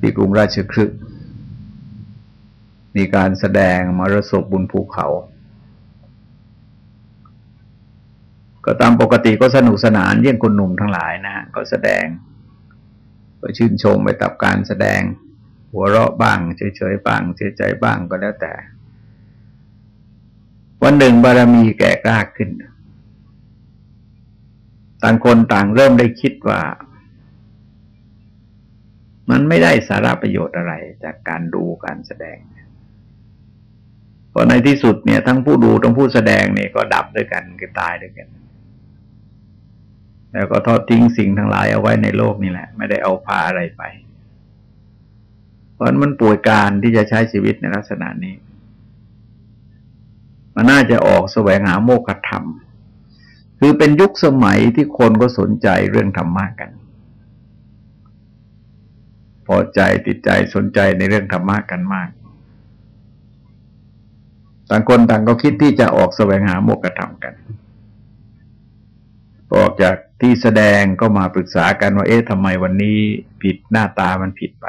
ที่กรุงราชคฤห์มีการแสดงมรสบุญภูเขา ก็ตามปกติก็สนุกสนานเยี่ยงคนหนุ่มทั้งหลายนะฮะก็แสดง ก็ชื่นชมไปตับการแสดง หัวเราะบ้างเฉยๆบ้างเสียใจบ้างก็แล้วแต่ วันหนึ่งบารมีแก่กล้าขึ้น ต่างคนต่างเริ่มได้คิดว่า มันไม่ได้สาระประโยชน์อะไรจากการดูการแสดงเพราะในที่สุดเนี่ยทั้งผู้ดูทั้งผู้แสดงเนี่ยก็ดับด้วยกันก็ตายด้วยกัน แล้วก็ทอดทิ้งสิ่งทั้งหลายเอาไว้ในโลกนี่แหละ ไม่ได้เอาพาอะไรไป เพราะมันป่วยการที่จะใช้ชีวิตในลักษณะนี้ มันน่าจะออกแสวงหาโมกธรรม คือเป็นยุคสมัยที่คนก็สนใจเรื่องธรรมะกัน อใจติดใจสนใจในเรื่องธรรมะกันมาก ต่างคนต่างก็คิดที่จะออกแสวงหาโมกขธรรมกันออกจากที่แสดงก็มาปรึกษากันว่าเอ๊ะทำไมวันนี้ผิดหน้าตามันผิดไป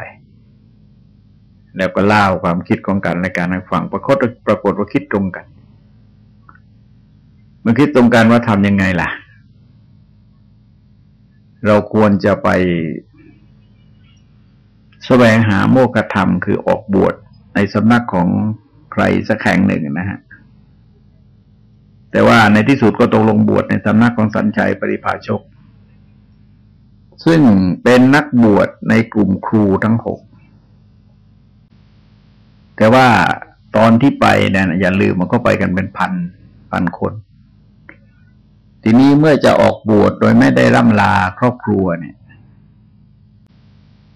แล้วก็เล่าความคิดของกันในการให้ฟังปรากฏปรากฏว่าคิดตรงกันมันคิดตรงกันว่าทำยังไงล่ะ เราควรจะไป แสวงหาโมกธรรมคือออกบวชในสำนักของใครสักแห่งหนึ่งนะฮะแต่ว่าในที่สุดก็ตกลงบวชในสำนักของสัญชัยปริภาชก ซึ่งเป็นนักบวชในกลุ่มครูทั้งหก แต่ว่าตอนที่ไปเนี่ยอย่าลืมมันก็ไปกันเป็นพันพันคน ทีนี้เมื่อจะออกบวชโดยไม่ได้ร่ำลาครอบครัวเนี่ย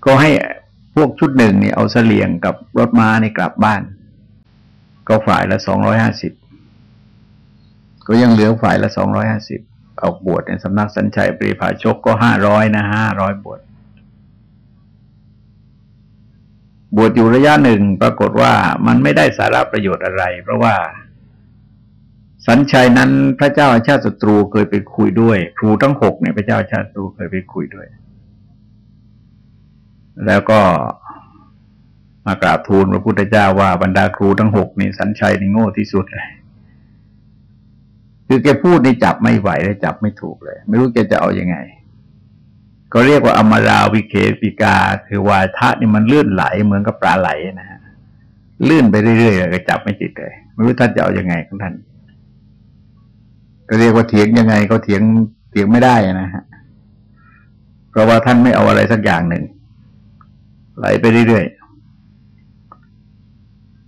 ก็ให้ พวกชุดหนึ่งเนี่ยเอาเสลียงกับรถม้าในกลับบ้าน ก็ฝ่ายละสองร้อยห้าสิบก็ยังเหลือฝ่ายละสองร้อยห้าสิบออกบวชในสำนักสัญชัยปรีภาชกก็ห้าร้อยนะห้าร้อยบวชบวชอยู่ระยะหนึ่งปรากฏว่ามันไม่ได้สาระประโยชน์อะไร เพราะว่า สัญชัยนั้นพระเจ้าอาชาติศัตรูเคยไปคุยด้วย ครูทั้งหกเนี่ยพระเจ้าอาชาติศัตรูเคยไปคุยด้วย แล้วก็มากราบทูลพระพุทธเจ้าว่าบรรดาครูทั้งหกนี่สัญชัยนี่โง่ที่สุดเลย คือแกพูดนี่จับไม่ไหวเลยจับไม่ถูกเลย ไม่รู้แกจะเอาอยัางไง ก็เรียกว่าอมราวิเคปิกา คือวาทะนี่มันลื่นไหลเหมือนกับปลาไหลนะฮะลื่นไปเรื่อยๆก็จับไม่ติดเลย ไม่รู้ท่านจะเอาอยัางไงของท่านก็เรียกว่าเถียงยังไงก็เถียงเถียงไม่ได้นะฮะเพราะว่าท่านไม่เอาอะไรสักอย่างหนึ่ง ไหลไปเรื่อยๆ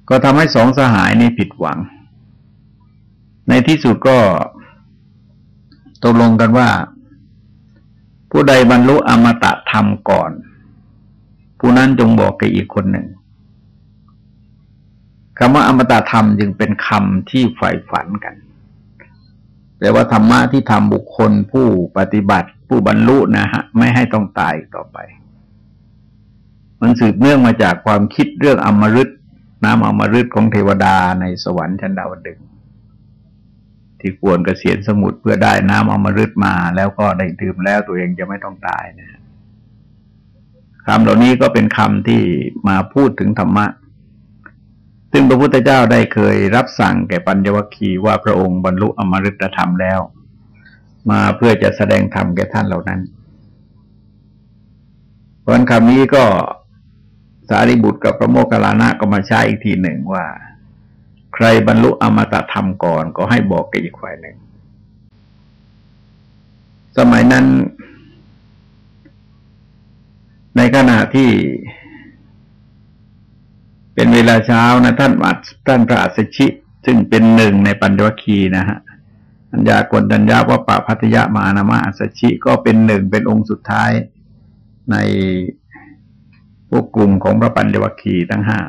ก็ทำให้สองสหายนี้ผิดหวัง ในที่สุดก็ตกลงกันว่า ผู้ใดบรรลุอมตะธรรมก่อน ผู้นั้นจงบอกกับอีกคนหนึ่งคำว่าอมตะธรรมจึงเป็นคำที่ใฝ่ฝันกันแต่ว่าธรรมะที่ทำบุคคลผู้ปฏิบัติผู้บรรลุนะฮะ ไม่ให้ต้องตายต่อไป มันสืบเนื่องมาจากความคิดเรื่องอมฤตน้ำอมฤตของเทวดาในสวรรค์ชั้นดาวดึงที่ควรกเกษียณสมุทรเพื่อได้น้ำอมฤตมา แล้วก็ได้ดื่มแล้วตัวเองจะไม่ต้องตายนะคำเหล่านี้ก็เป็นคำที่มาพูดถึงธรรมะ ซึ่งพระพุทธเจ้าได้เคยรับสั่งแก่ปัญญวคีว่าพระองค์บรรลุอมฤตธรรมแล้ว มาเพื่อจะแสดงธรรมแก่ท่านเหล่านั้นเพราะคำนี้ก็ สารีบุตรกับพระโมคคัลลานะก็มาใช้อีกทีหนึ่งว่า ใครบรรลุอมตะธรรมก่อนก็ให้บอกแกอีกฝ่ายหนึ่ง สมัยนั้น ในขณะที่เป็นเวลาเช้านะท่านอัดท่านพระอัสชิ ซึ่งเป็นหนึ่งในปัญญวคีนะฮะอัญญากนัญญาว่าปะพัทยามานามาอัสชิก็เป็นหนึ่งเป็นองค์สุดท้ายใน พวกกลุ่มของพระปัญญวัคคีทั้งห้า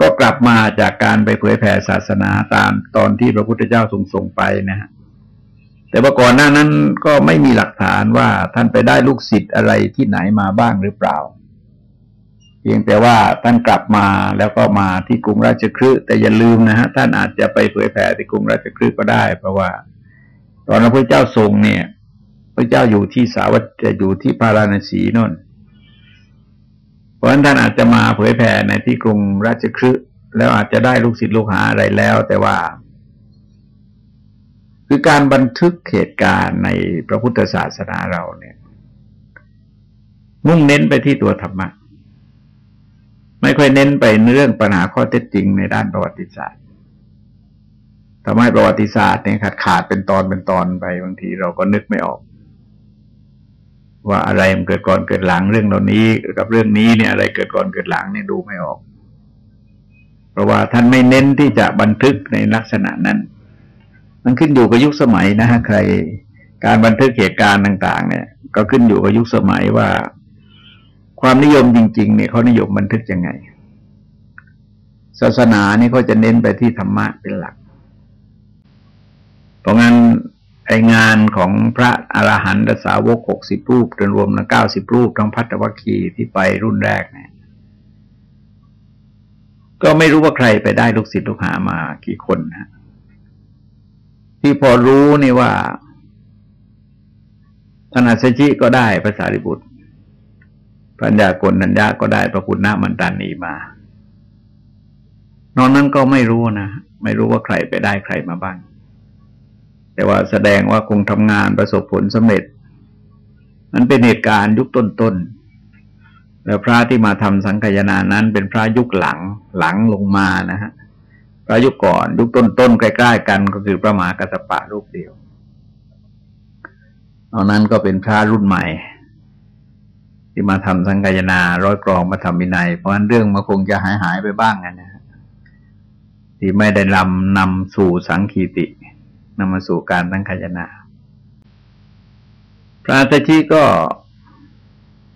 ก็กลับมาจากการไปเผยแผ่ศาสนาตามตอนที่พระพุทธเจ้าทรงส่งไปนะฮะแต่ว่าก่อนหน้านั้นก็ไม่มีหลักฐานว่าท่านไปได้ลูกศิษย์อะไรที่ไหนมาบ้างหรือเปล่า เพียงแต่ว่าท่านกลับมาแล้วก็มาที่กรุงราชคฤห์แต่อย่าลืมนะฮะท่านอาจจะไปเผยแผ่ที่กรุงราชคฤห์ก็ได้ เพราะว่า ตอนพระพุทธเจ้าทรงเนี่ย พระเจ้าอยู่ที่สาวัตอยู่ที่พาราณสีนนท์ พราะท่านอาจจะมาเผยแผ่ในที่กรุงราชคฤห์แล้วอาจจะได้ลูกศิษย์ลูกหาอะไรแล้ว แต่ว่า คือการบันทึกเหตุการณ์ในพระพุทธศาสนาเราเนี่ย มุ่งเน้นไปที่ตัวธรรมะ ไม่ค่อยเน้นไปเรื่องปัญหาข้อเท็จจริงในด้านประวัติศาสตร์ทำให้ประวัติศาสตร์เนี่ยขาดขาดเป็นตอนเป็นตอนไปบางทีเราก็นึกไม่ออก ว่าอะไรมันเกิดก่อนเกิดหลังเรื่องเหล่านี้กับเรื่องนี้เนี่ยอะไรเกิดก่อนเกิดหลังเนี่ยดูไม่ออก เพราะว่าท่านไม่เน้นที่จะบันทึกในลักษณะนั้น มันขึ้นอยู่กับยุคสมัยนะฮะใคร การบันทึกเหตุการณ์ต่าง ๆ เนี่ย ก็ขึ้นอยู่กับยุคสมัยว่า ความนิยมจริง ๆ เนี่ยเขานิยมบันทึกยังไง ศาสนานี่ก็จะเน้นไปที่ธรรมะเป็นหลัก เพราะงั้น ไองานของพระอรหันตสาวกหกสิบรูปรวมนะเก้าสิบรูปทั้งพัตวัคคีที่ไปรุ่นแรกเนี่ย ก็ไม่รู้ว่าใครไปได้ลูกศิษย์ลูกหามากี่คนนะที่พอรู้นี่ว่าธนาสชิก็ได้ภาษาริบุตรปัญญากลนัญญาก็ได้พระคุณนามันตานีมานอนนั้นก็ไม่รู้นะ ไม่รู้ว่าใครไปได้ใครมาบ้าง แต่ว่าแสดงว่าคงทำงานประสบผลสำเร็จ มันเป็นเหตุการณ์ยุคต้นๆแล้วพระที่มาทำสังคายนานั้น เป็นพระยุคหลังหลังลงมานะฮะพระยุคก่อนยุคต้นๆใกล้ๆกันก็คือพระมหากัสปะรูปเดียวเอานั้นก็เป็นพระรุ่นใหม่ ที่มาทำสังกายนาร้อยกรองมาทำวินัย เพราะฉะนั้นเรื่องมันคงจะหายหายไปบ้างนะฮะที่ไม่ได้นำนำสู่สังคีติ นำมาสู่การตั้งขยนา พระอัตชีก็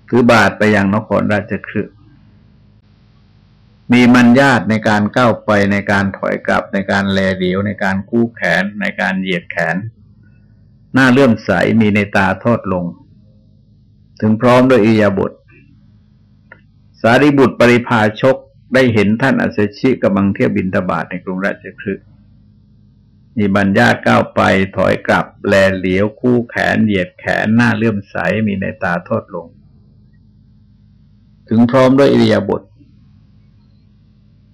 ถือบาทไปยังนครราชคฤห์มีมัญญาตในการก้าวไปในการถอยกลับในการแลเดียวในการคู่แขนในการเหยียดแขน หน้าเลื่อมใสมีในตาทอดลง ถึงพร้อมด้วยอิยาบท สารีบุตรปริพาชกได้เห็นท่านอัศชิกำลังเที่ยวบินตบาทในกรุงราชคฤห์ มีบัญญาก้าวไปถอยกลับ แลเหลียวคู่แขนเหยียดแขนหน้าเลื่อมใสมีในตาทอดลง ถึงพร้อมด้วยอิริยาบถ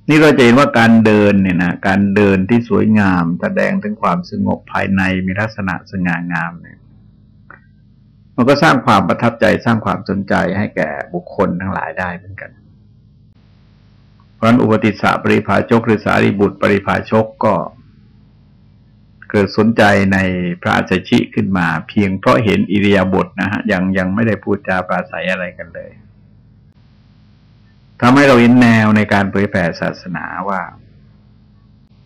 นี่เราจะเห็นว่าการเดินเนี่ยนะการเดินที่สวยงามแสดงถึงความสงบภายในมีลักษณะสง่างามเนี่ยมันก็สร้างความประทับใจสร้างความสนใจให้แก่บุคคลทั้งหลายได้เหมือนกัน เพราะนั้นอุปติสสะปริภาชกหรือสารีบุตรปริภาชกก็ เกิดสนใจในพระสัชิขึ้นมา เพียงเพราะเห็นอิริยาบถนะฮะยังยังไม่ได้พูดจาปราศัยอะไรกันเลยทำให้เราเห็นแนวในการเผยแผ่ศาสนาว่า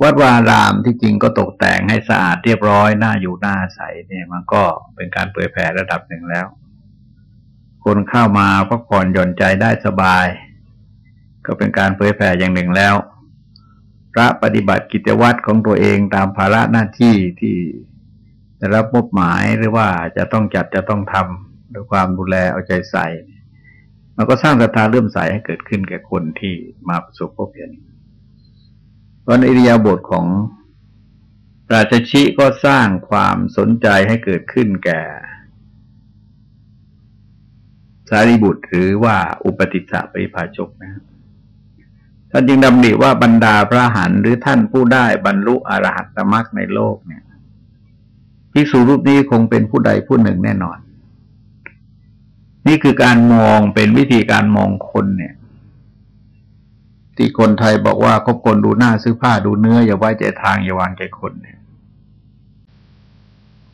วัดวารามที่จริงก็ตกแต่งให้สะอาดเรียบร้อยน่าอยู่น่าใสเนี่ยมันก็เป็นการเผยแผ่ระดับหนึ่งแล้ว คนเข้ามาพักผ่อนหย่อนใจได้สบาย ก็เป็นการเผยแผ่อย่างหนึ่งแล้ว พระปฏิบัติกิจวัตรของตัวเองตามภาระหน้าที่ที่ได้รับมอบหมายหรือว่าจะต้องจัดจะต้องทำด้วยความดูแลเอาใจใส่ มันก็สร้างศรัทธาเริ่มใสให้เกิดขึ้นแก่คนที่มาประสบพบเห็นเพราะในอิริยาบถของราชชิก็สร้างความสนใจให้เกิดขึ้นแก่ สารีบุตรหรือว่าอุปติสสะปริภาชกนะครับ ท่านจึงดำริว่าบรรดาพระหันหรือท่านผู้ได้บรรลุอรหัตมรรคในโลกเนี่ยภิกษุรูปนี้คงเป็นผู้ใดผู้หนึ่งแน่นอน นี่คือการมองเป็นวิธีการมองคนเนี่ย ที่คนไทยบอกว่าคบคนดูหน้าซื้อผ้าดูเนื้อ อย่าไว้ใจทางอย่าวางใจคนเนี่ย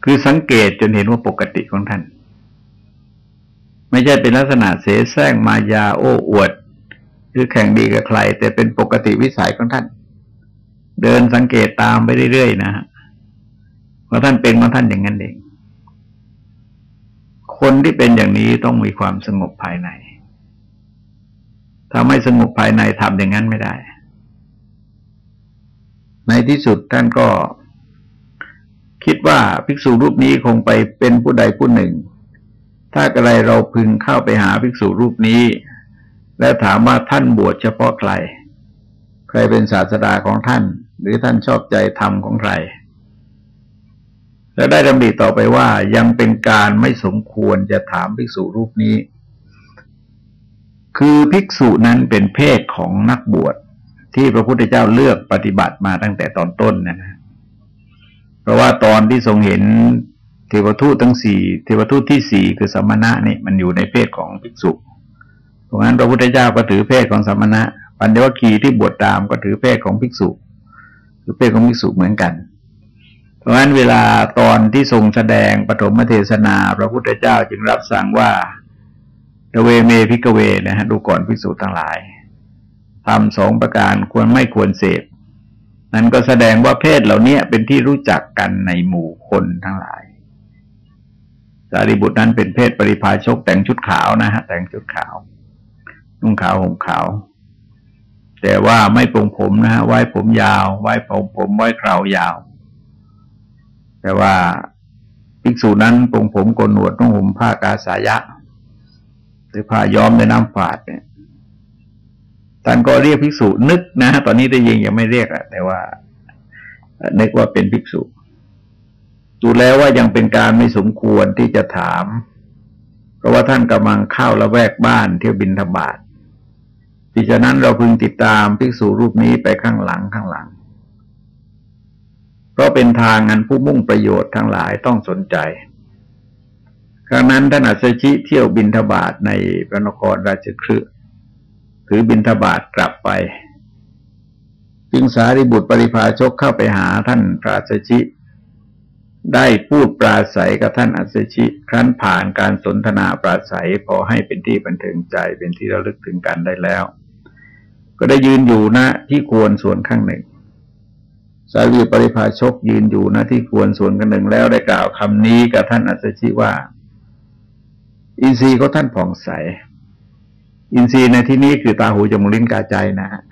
คือสังเกตจนเห็นว่าปกติของท่าน ไม่ใช่เป็นลักษณะเสแสร้งมายาโอ้อวด หรือแข่งดีกับใคร แต่เป็นปกติวิสัยของท่าน เดินสังเกตตามไปเรื่อยๆนะฮะเพราะท่านเป็นของท่านอย่างนั้นเอง คนที่เป็นอย่างนี้ต้องมีความสงบภายใน ถ้าไม่สงบภายในทำอย่างนั้นไม่ได้ ในที่สุดท่านก็คิดว่าภิกษุรูปนี้คงไปเป็นผู้ใดผู้หนึ่ง ถ้าอะไรเราพึงเข้าไปหาภิกษุรูปนี้ และถามว่าท่านบวชเฉพาะใคร ใครเป็นศาสดาของท่าน หรือท่านชอบใจธรรมของใคร และได้ดำริต่อไปว่ายังเป็นการไม่สมควรจะถามภิกษุรูปนี้ คือภิกษุนั้นเป็นเพศของนักบวชที่พระพุทธเจ้าเลือกปฏิบัติมาตั้งแต่ตอนต้นนะนะเพราะว่าตอนที่ทรงเห็นเทวทูตทั้งสี่เทวทูตที่สี่คือสมณะนี่มันอยู่ในเพศของภิกษุ ราะงั้นพระพุทธเจ้าก็ถือเพศของสมณะ ปัญญวคีที่บวชตามก็ถือเพศของภิกษุคือเพศของภิกษุเหมือนกัน เพราะงั้นเวลาตอนที่ทรงแสดงปฐมเทศนา พระพุทธเจ้าจึงรับสั่งว่าเวเมพิกเวนะฮะดูก่อนภิกษุทั้งหลายทำสองประการควรไม่ควรเสพนั้นก็แสดงว่าเพศเหล่านี้เป็นที่รู้จักกันในหมู่คนทั้งหลายสารีบุตรนั้นเป็นเพศปริพาชกแต่งชุดขาวนะฮะแต่งชุดขาว นุ่งขาวห่มขาว แต่ว่าไม่ปรงผมนะฮะไว้ผมยาว ไว้ผมผมไว้คราวยาว แต่ว่าภิกษุนั้นปรงผมโกนหนวดนุ่งห่มผ้ากาสายะหรือผ้าย้อมด้วยน้ำฝาดเนี่ยท่านก็เรียกภิกษุนึกนะตอนนี้ได้ยิงยังไม่เรียกอะแต่ว่านึกว่าเป็นภิกษุดูแล้วว่ายังเป็นการไม่สมควรที่จะถาม เพราะว่าท่านกำลังเข้าละแวกบ้านเที่ยวบินธบาต ดิฉะนั้นเราพึงติดตามภิกษุรูปนี้ไปข้างหลังข้างหลัง เพราะเป็นทางอันผู้มุ่งประโยชน์ทั้งหลายต้องสนใจ ครั้งนั้นท่านอัศชิเที่ยวบินทบาทในพระนครราชคฤห์ถือบินทบาทกลับไป จึงสารีบุตรปริพาชกเข้าไปหาท่านพระสชิได้พูดปราศัยกับท่านอัศชิ ครั้นผ่านการสนทนาปราศัยพอให้เป็นที่บันเทิงใจเป็นที่ระลึกถึงกันได้แล้ว ก็ได้ยืนอยู่ณที่ควรส่วนข้างหนึ่ง สารีปริพาชกยืนอยู่ณที่ควรส่วนข้างหนึ่งแล้วได้กล่าวคำนี้กับท่านอัศชิว่า อินทรีย์ก็ท่านผ่องใส อินทรีย์ในที่นี้คือตาหูจมูกลิ้นกายใจนะฮะ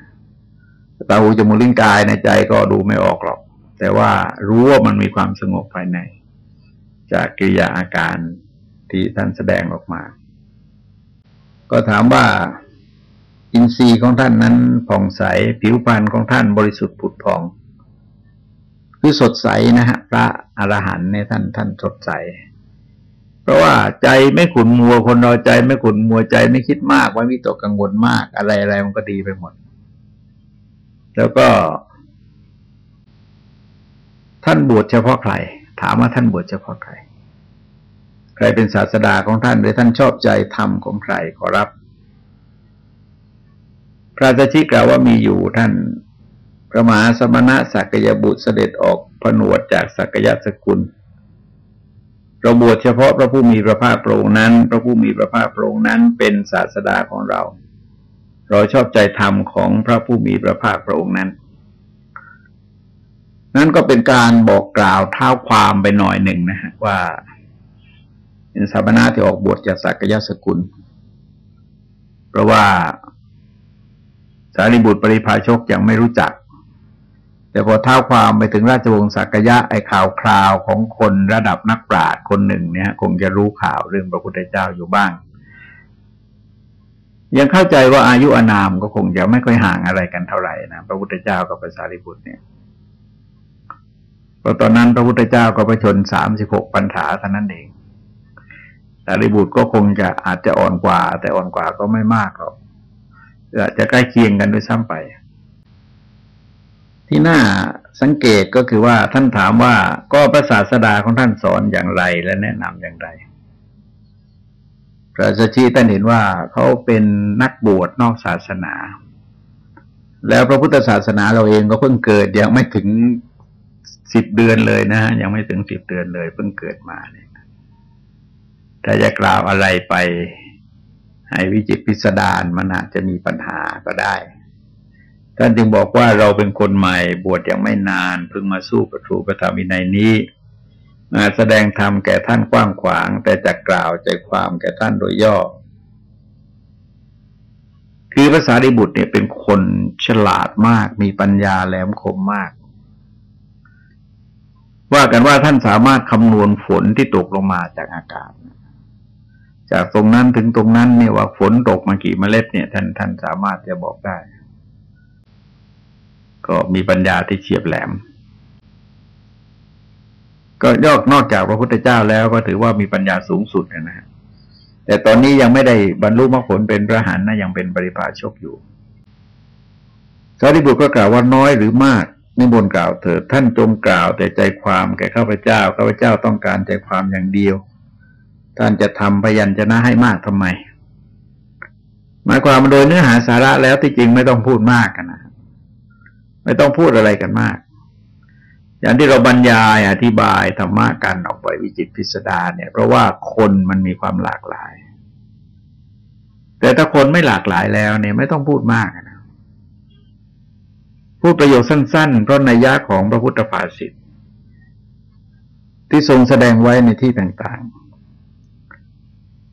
ตาหูจมูกลิ้นกายในใจก็ดูไม่ออกหรอก แต่ว่ารู้ว่ามันมีความสงบภายใน จากกิริยาอาการที่ท่านแสดงออกมา ก็ถามว่า อินทรีย์ของท่านนั้นผ่องใส ผิวพรรณของท่านบริสุทธิ์ผุดผ่อง คือสดใสนะฮะพระอรหันต์ในท่านท่านสดใส เพราะว่าใจไม่ขุนมัวคนเราใจไม่ขุนมัวใจไม่คิดมากไว้มีตกกังวลมากอะไรอะไรมันก็ดีไปหมด แล้วก็ ท่านบวชเฉพาะใคร ถามว่าท่านบวชเฉพาะใคร ใครเป็นศาสดาของท่านหรือท่านชอบใจธรรมของใครขอรับ ระราชิกล่าวว่ามีอยู่ท่านพระมหาสมณะสักยบุตรเสด็จออกผนวดจากสักยะสกุลเราบวชเฉพาะพระผู้มีพระภาคโปรงนั้น พระผู้มีพระภาคโปรงนั้นเป็นศาสดาของเรา เราชอบใจธรรมของพระผู้มีพระภาคพระองค์นั้น นั่นก็เป็นการบอกกล่าวเท้าความไปหน่อยหนึ่งนะฮะว่า เป็นสามณะที่ออกบวชจากสักยะสกุล เพราะว่าารีบุตรปริพาชกยังไม่รู้จัก แต่พอเท้าความไปถึงราชวงศ์สักยะไอ้ข่าวคราวของคนระดับนักปราชญ์คนหนึ่งเนี่ยคงจะรู้ข่าวเรื่องพระพุทธเจ้าอยู่บ้าง ยังเข้าใจว่าอายุอานามก็คงจะไม่ค่อยห่างอะไรกันเท่าไหร่นะพระพุทธเจ้ากับพระสารีบุตรเนี่ยเพราะตอนนั้นพระพุทธเจ้าก็ประชนสามสิบหกปัญษาเท่านั้นเองสารีบุตรก็คงจะอาจจะอ่อนกว่า แต่อ่อนกว่าก็ไม่มากหรอก จะใกล้เคียงกันด้วยซ้ำไป ที่น่าสังเกตก็คือว่าท่านถามว่าก็พระศาสดาของท่านสอนอย่างไรและแนะนำอย่างไร พระสัชชีท่านเห็นว่าเขาเป็นนักบวชนอกศาสนา แล้วพระพุทธศาสนาเราเองก็เพิ่งเกิดยังไม่ถึงสิบเดือนเลยนะฮะยังไม่ถึงสิบเดือนเลยเพิ่งเกิดมาเนี่ยถ้าจะกล่าวอะไรไป ให้วิจิตพิสดารมันอาจจะมีปัญหาก็ได้ท่านจึงบอกว่าเราเป็นคนใหม่บวชยังไม่นานเพิ่งมาสู้ประทูประธรรมวินัยนี้มาแสดงธรรมแก่ท่านกว้างขวาง แต่จะกล่าวใจความแก่ท่านโดยย่อ คือภาษาดิบุตรเนี่ยเป็นคนฉลาดมาก มีปัญญาแหลมคมมาก ว่ากันว่าท่านสามารถคำนวณฝนที่ตกลงมาจากอากาศ จากตรงนั้นถึงตรงนั้นเนี่ยว่าฝนตกมากี่เมล็ดเนี่ยท่านท่านสามารถจะบอกได้ ก็มีปัญญาที่เฉียบแหลม ก็ยอกนอกจากพระพุทธเจ้าแล้วก็ถือว่ามีปัญญาสูงสุดนะฮะแต่ตอนนี้ยังไม่ได้บรรลุมรรคผลเป็นพระหันนะยังเป็นปริพาชกอยู่สารีบุตรก็กล่าวว่าน้อยหรือมากนิบนกล่าวเถิดท่านจงกล่าวแต่ใจความแก่ข้าพเจ้าข้าพเจ้าต้องการใจความอย่างเดียว ท่านจะทำพยัญชนะให้มากทำไม หมายความโดยเนื้อหาสาระแล้วที่จริงไม่ต้องพูดมากกันนะไม่ต้องพูดอะไรกันมาก อย่างที่เราบรรยายอธิบายธรรมะกันออกไปวิจิตพิสดารเนี่ย เพราะว่าคนมันมีความหลากหลาย แต่ถ้าคนไม่หลากหลายแล้วเนี่ย ไม่ต้องพูดมากนะพูดประโยคสั้น ๆ เพราะนัยยะของพระพุทธภาษิตที่ทรงแสดงไว้ในที่ต่างๆ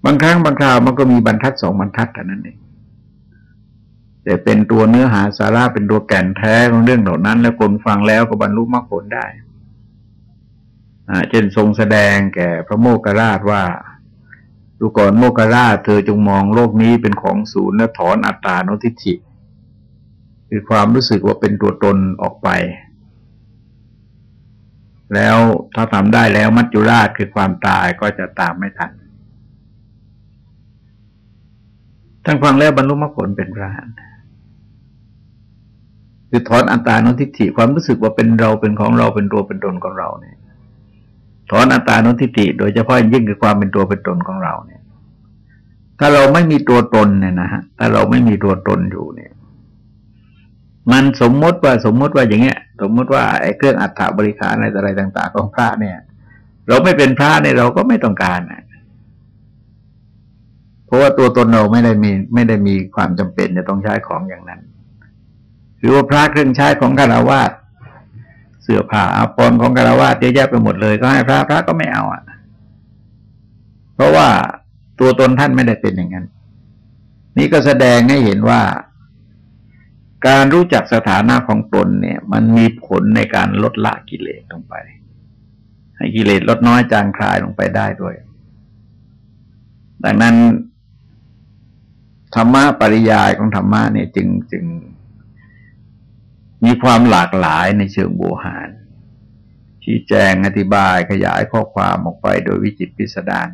บางครั้งบางคราวมันก็มีบรรทัดสองบรรทัดแต่นั้นเองแต่เป็นตัวเนื้อหาสาระเป็นตัวแก่นแท้ของเรื่องเหล่านั้น แล้วคนฟังแล้วก็บรรลุมรรคผลได้เช่นทรงแสดงแก่พระโมคคัลลาชว่าดูก่อนโมคคัลลาชเธอจงมองโลกนี้เป็นของศูนย์และถอนอัตตาโนทิฐิคือความรู้สึกว่าเป็นตัวตนออกไป แล้วถ้าทำได้แล้วมัจจุราชคือความตายก็จะตามไม่ทัน ท่านฟังแล้วบรรลุมรรคผลเป็นพระหันคือถอนอัตตานทิฏฐิความรู้สึกว่าเป็นเราเป็นของเราเป็นตัวเป็นตนของเราเนี่ย ถอนอัตตานทิฏฐิโดยเฉพาะยิ่งคือความเป็นตัวเป็นตนของเราเนี่ย ถ้าเราไม่มีตัวตนเนี่ยนะฮะถ้าเราไม่มีตัวตนอยู่เนี่ย มันสมมติว่าสมมติว่าอย่างเงี้ย สมมติว่าไอ้เครื่องอัฐบริการอะไรอะไรต่าง ๆ ของพระเนี่ย เราไม่เป็นพระเนี่ยเราก็ไม่ต้องการนะ เพราะว่าตัวตนเราไม่ได้มีไม่ได้มีความจำเป็นจะต้องใช้ของอย่างนั้น หรือว่าพระเครื่องใช้ของคารวาสเสื้อผ้าอาภรณ์ของคารวาสเยอะแยะไปหมดเลย ก็ให้พระพระก็ไม่เอาอะ เพราะว่าตัวตนท่านไม่ได้เป็นอย่างนั้น นี่ก็แสดงให้เห็นว่า การรู้จักสถานะของตนเนี่ย มันมีผลในการลดละกิเลสลงไป ให้กิเลสลดน้อยจางคลายลงไปได้ด้วย ดังนั้น ธรรมะปริยายของธรรมะเนี่ยจึงจึง มีความหลากหลายในเชิงโบหารชี้แจงอธิบายขยายข้อความออกไปโดยวิจิตพิสดาร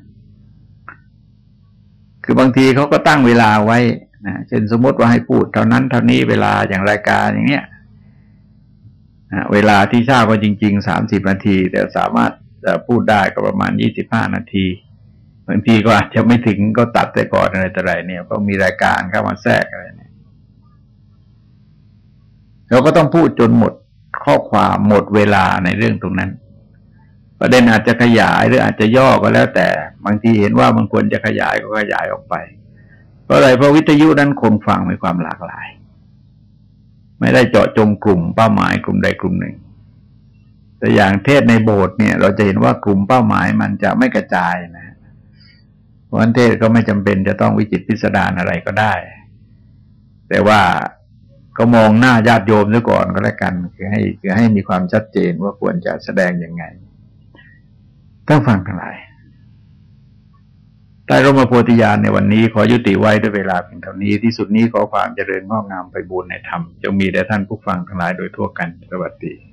คือบางทีเขาก็ตั้งเวลาไว้นะเช่นสมมติว่าให้พูดเท่านั้นเท่านี้เวลาอย่างรายการอย่างเนี้ยนะเวลาที่ทราบว่าจริงๆสามสิบนาที แต่สามารถพูดได้ก็ประมาณยี่สิบห้านาที บางทีก็อาจจะไม่ถึงก็ตัดไปก่อนอะไรแต่ไรเนี่ยก็มีรายการเข้ามาแทรกอะไรเนี่ยเราก็ต้องพูดจนหมดข้อความหมดเวลาในเรื่องตรงนั้น ประเด็นอาจจะขยายหรืออาจจะย่อก็แล้ว แต่บางทีเห็นว่ามันควรจะขยายก็ขยายออกไปเพราะอะไรเพราะวิทยุนั้นคนฟังมีความหลากหลาย ไม่ได้เจาะจงกลุ่มเป้าหมายกลุ่มใดกลุ่มหนึ่ง แต่อย่างเทศในโบสถ์เนี่ย เราจะเห็นว่ากลุ่มเป้าหมายมันจะไม่กระจายนะ เพราะนั้นเทศก็ไม่จำเป็นจะต้องวิจิตพิสดารอะไรก็ได้ แต่ว่าก็มองหน้าญาติโยมซะก่อนก็แล้วกันคือให้คือให้มีความชัดเจนว่าควรจะแสดงยังไงต้องฟังทั้งหลายใต้ร่มโพธิญาณในวันนี้ขอยุติไว้ด้วยเวลาเพียงเท่านี้ที่สุดนี้ขอความเจริญงอกงามไปบูรณนธรรมจงมีแด่ท่านผู้ฟังทั้งหลายโดยทั่วกันสวัสดี